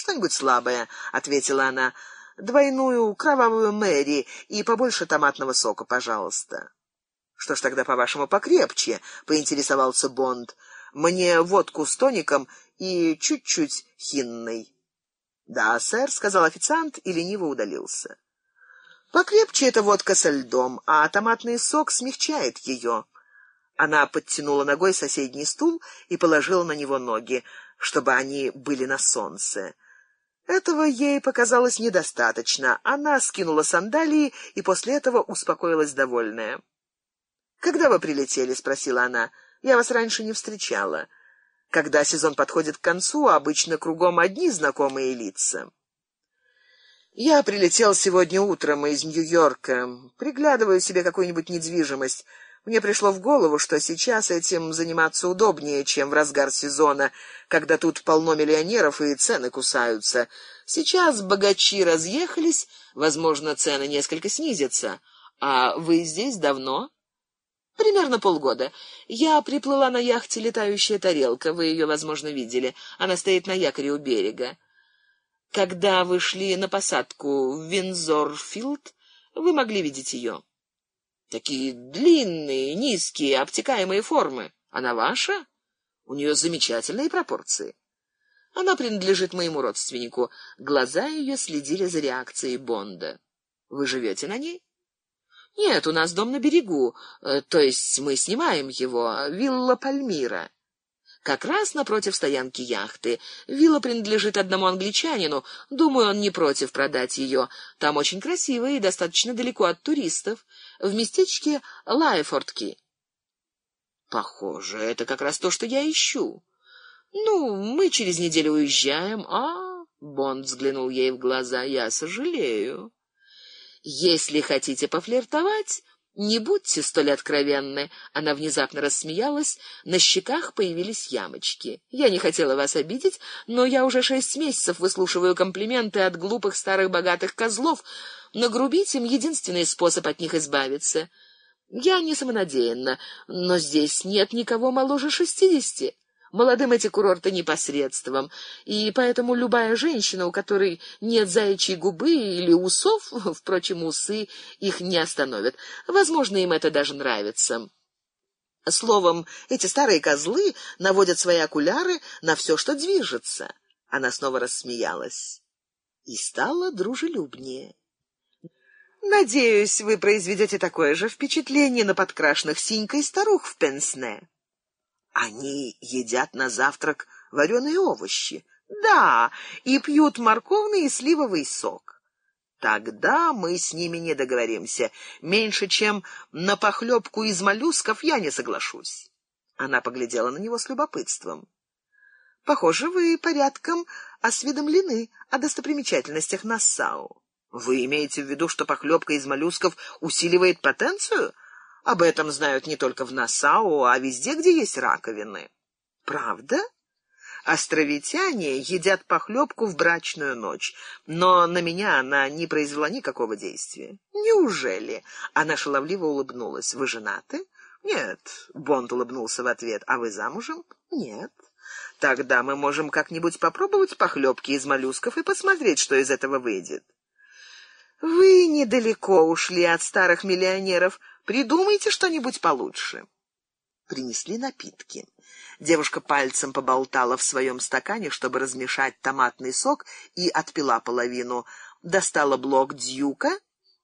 Что-нибудь слабое, ответила она. Двойную кровавую Мэри и побольше томатного сока, пожалуйста. Что ж тогда, по-вашему, покрепче, поинтересовался Бонд. Мне водку с тоником и чуть-чуть хинной. Да, сэр, сказал официант и лениво удалился. Покрепче эта водка со льдом, а томатный сок смягчает ее. Она подтянула ногой соседний стул и положила на него ноги, чтобы они были на солнце. Этого ей показалось недостаточно. Она скинула сандалии и после этого успокоилась довольная. Когда вы прилетели, спросила она. Я вас раньше не встречала. Когда сезон подходит к концу, обычно кругом одни знакомые лица. Я прилетел сегодня утром из Нью-Йорка. Приглядываю себе какую-нибудь недвижимость. Мне пришло в голову, что сейчас этим заниматься удобнее, чем в разгар сезона, когда тут полно миллионеров и цены кусаются. Сейчас богачи разъехались, возможно, цены несколько снизятся. А вы здесь давно? Примерно полгода. Я приплыла на яхте «Летающая тарелка». Вы ее, возможно, видели. Она стоит на якоре у берега. Когда вы шли на посадку в Винзорфилд, вы могли видеть ее. Такие длинные, низкие, обтекаемые формы. Она ваша? У нее замечательные пропорции. Она принадлежит моему родственнику. Глаза ее следили за реакцией Бонда. Вы живете на ней? Нет, у нас дом на берегу, э, то есть мы снимаем его, вилла Пальмира. Как раз напротив стоянки яхты. Вилла принадлежит одному англичанину. Думаю, он не против продать ее. Там очень красиво и достаточно далеко от туристов в местечке Лайфордки. Похоже, это как раз то, что я ищу. Ну, мы через неделю уезжаем. А, Бонд взглянул ей в глаза. Я сожалею. Если хотите пофлиртовать, не будьте столь откровенны. Она внезапно рассмеялась, на щеках появились ямочки. Я не хотела вас обидеть, но я уже шесть месяцев выслушиваю комплименты от глупых старых богатых козлов. Нагрубить им единственный способ от них избавиться. Я не самонадеянна, но здесь нет никого моложе шестидесяти. Молодым эти курорты непосредством, и поэтому любая женщина, у которой нет заячьей губы или усов, впрочем, усы их не остановят. Возможно, им это даже нравится. Словом, эти старые козлы наводят свои окуляры на все, что движется. Она снова рассмеялась и стала дружелюбнее. Надеюсь, вы произведете такое же впечатление на подкрашенных синькой старух в Пенсне. Они едят на завтрак вареные овощи. Да, и пьют морковный и сливовый сок. Тогда мы с ними не договоримся. Меньше, чем на похлебку из моллюсков я не соглашусь. Она поглядела на него с любопытством. Похоже, вы порядком осведомлены о достопримечательностях Нассау. Вы имеете в виду, что похлебка из моллюсков усиливает потенцию? Об этом знают не только в Нассау, а везде, где есть раковины. Правда? Островитяне едят похлебку в брачную ночь, но на меня она не произвела никакого действия. Неужели? Она шаловливо улыбнулась. Вы женаты? Нет, Бонд улыбнулся в ответ. А вы замужем? Нет. Тогда мы можем как-нибудь попробовать похлебки из моллюсков и посмотреть, что из этого выйдет. Вы недалеко ушли от старых миллионеров. Придумайте что-нибудь получше. Принесли напитки. Девушка пальцем поболтала в своем стакане, чтобы размешать томатный сок, и отпила половину. Достала блок дьюка,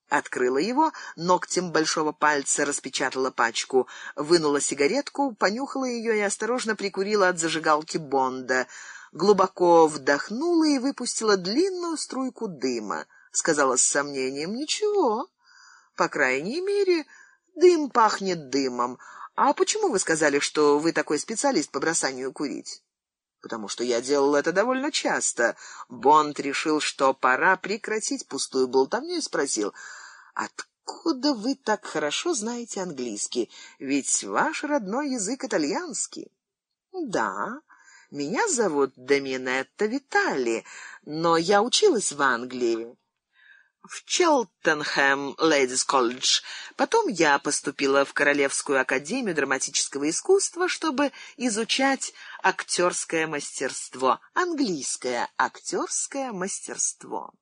открыла его, ногтем большого пальца распечатала пачку, вынула сигаретку, понюхала ее и осторожно прикурила от зажигалки Бонда. Глубоко вдохнула и выпустила длинную струйку дыма сказала с сомнением. Ничего. По крайней мере, дым пахнет дымом. А почему вы сказали, что вы такой специалист по бросанию курить? Потому что я делал это довольно часто. Бонд решил, что пора прекратить пустую болтовню и спросил: "Откуда вы так хорошо знаете английский? Ведь ваш родной язык итальянский". "Да, меня зовут Доминетта Витали, но я училась в Англии. В Челтенхэм Лэдис Колледж. Потом я поступила в Королевскую академию драматического искусства, чтобы изучать актерское мастерство, английское актерское мастерство.